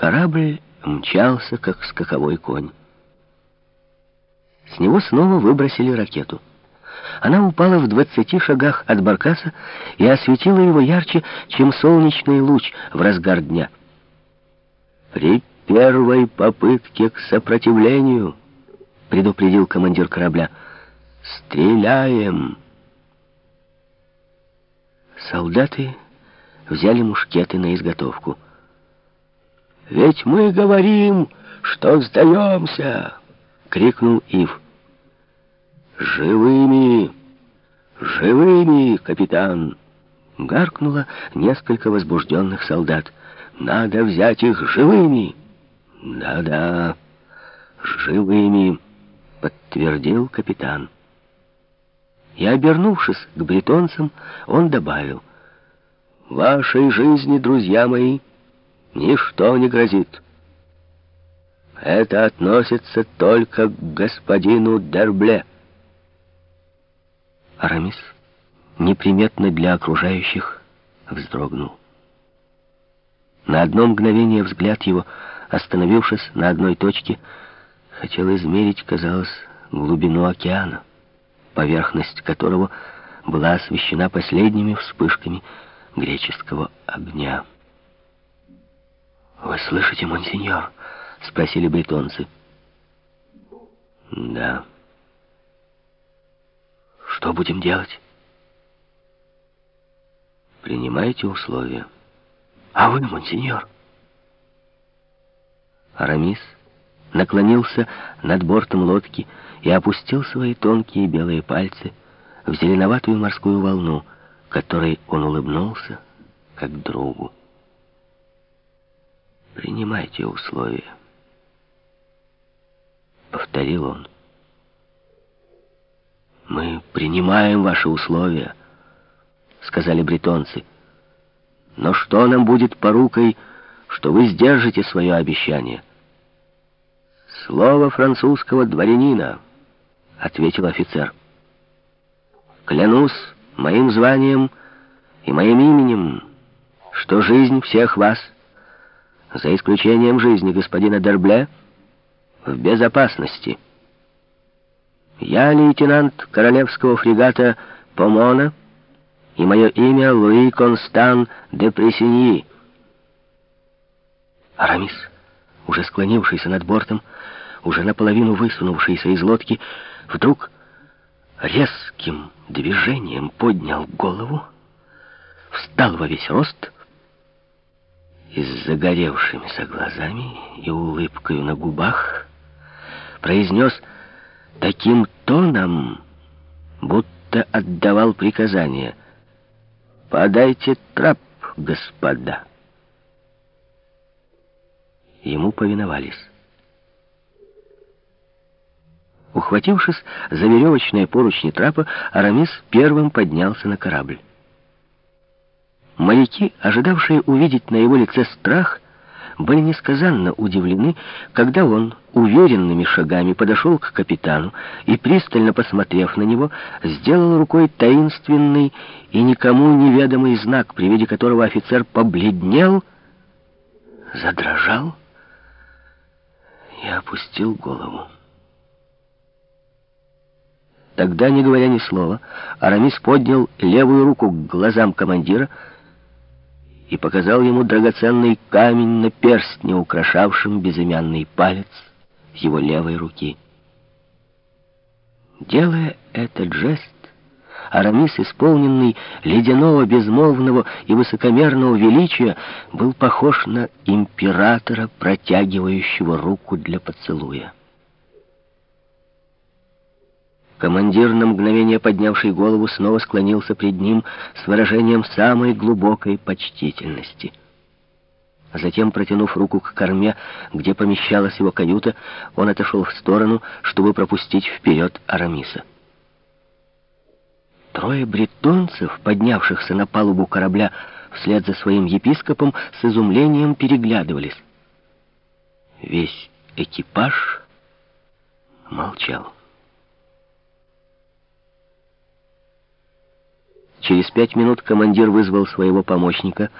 Корабль мчался, как скаковой конь. С него снова выбросили ракету. Она упала в двадцати шагах от баркаса и осветила его ярче, чем солнечный луч в разгар дня. «При первой попытке к сопротивлению», — предупредил командир корабля, — «стреляем». Солдаты взяли мушкеты на изготовку. «Ведь мы говорим, что сдаемся!» — крикнул Ив. «Живыми! Живыми, капитан!» — гаркнуло несколько возбужденных солдат. «Надо взять их живыми!» «Да-да, живыми!» — подтвердил капитан. И, обернувшись к бретонцам, он добавил. «Вашей жизни, друзья мои, ничто не грозит. Это относится только к господину Дербле». Арамис, неприметно для окружающих, вздрогнул. На одно мгновение взгляд его, остановившись на одной точке, хотел измерить, казалось, глубину океана, поверхность которого была освещена последними вспышками греческого огня. «Вы слышите, монсеньор?» — спросили бретонцы. «Да». Что будем делать? Принимайте условия. А вы, монсеньор? Арамис наклонился над бортом лодки и опустил свои тонкие белые пальцы в зеленоватую морскую волну, которой он улыбнулся, как другу. «Принимайте условия», — повторил он. «Мы принимаем ваши условия», — сказали бретонцы. «Но что нам будет порукой, что вы сдержите свое обещание?» «Слово французского дворянина», — ответил офицер. «Клянусь моим званием и моим именем, что жизнь всех вас, за исключением жизни господина Дербле, в безопасности». Я лейтенант королевского фрегата Помона, и мое имя Луи Констан де Прессиньи. Арамис, уже склонившийся над бортом, уже наполовину высунувшийся из лодки, вдруг резким движением поднял голову, встал во весь рост и с загоревшимися глазами и улыбкой на губах произнес таким тоном, будто отдавал приказание. «Подайте трап, господа!» Ему повиновались. Ухватившись за веревочные поручни трапа, Арамис первым поднялся на корабль. Моряки, ожидавшие увидеть на его лице страх, были несказанно удивлены, когда он уверенными шагами подошел к капитану и, пристально посмотрев на него, сделал рукой таинственный и никому неведомый знак, при виде которого офицер побледнел, задрожал и опустил голову. Тогда, не говоря ни слова, Арамис поднял левую руку к глазам командира и показал ему драгоценный камень на перстне, украшавшем безымянный палец его левой руки. Делая этот жест, Арамис, исполненный ледяного, безмолвного и высокомерного величия, был похож на императора, протягивающего руку для поцелуя. Командир, на мгновение поднявший голову, снова склонился пред ним с выражением самой глубокой почтительности. А затем, протянув руку к корме, где помещалась его каюта, он отошел в сторону, чтобы пропустить вперед Арамиса. Трое бретонцев, поднявшихся на палубу корабля вслед за своим епископом, с изумлением переглядывались. Весь экипаж молчал. Через пять минут командир вызвал своего помощника,